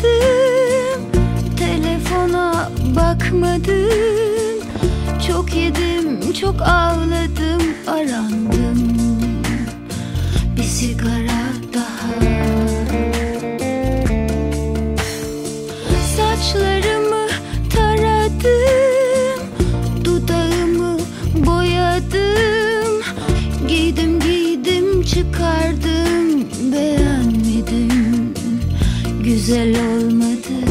Bakmadım Telefona bakmadım. Çok yedim çok ağladım Arandım. Bir sigara daha. Saçlarımı taradım Dudağımı boyadım. Giydim giydim çıkardım Beğenmedim. Güzel olmadım.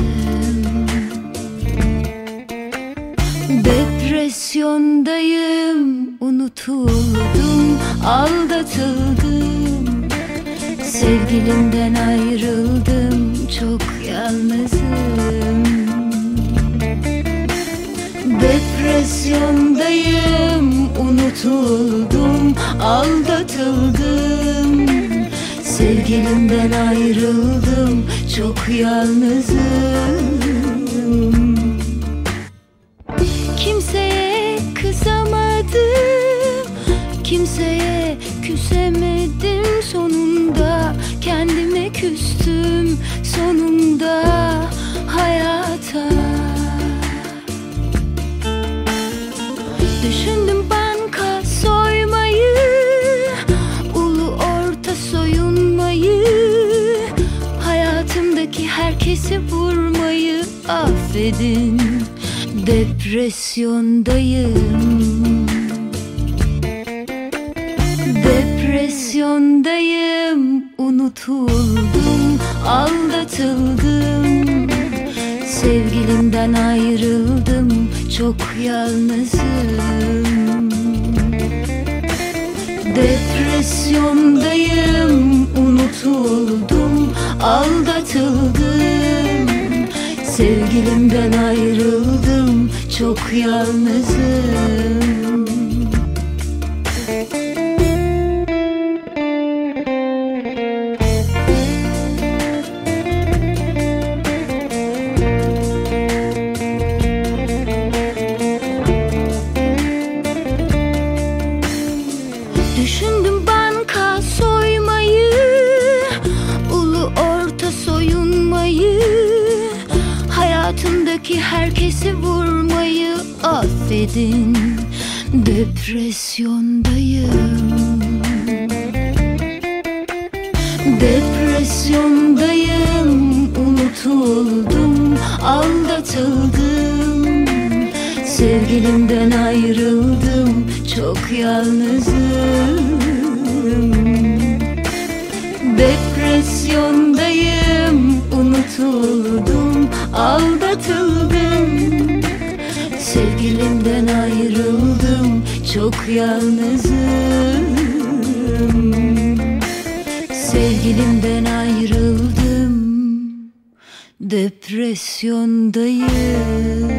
Depresyondayım Unutuldum Aldatıldım Sevgilimden ayrıldım Çok yalnızım. Depresyondayım Unutuldum Aldatıldım Sevgilimden ayrıldım. Çok yalnızım. Kimseye kızamadım. Kimseye küsemedim sonunda. Kendime küstüm sonunda Herkesi vurmayı affedin. Depresyondayım. Depresyondayım. Unutuldum Aldatıldım. Sevgilimden ayrıldım. Çok yalnızım. Depresyondayım. Unutuldum Aldatıldım Sevgilimden ayrıldım Çok yalnızım herkesi vurmayı affedin. Depresyondayım. Depresyondayım. Unutuldum Aldatıldım. Sevgilimden ayrıldım Çok yalnızım. Depresyondayım Unutuldum Sevgilimden ayrıldım Çok yalnızım. Sevgilimden ayrıldım Depresyondayım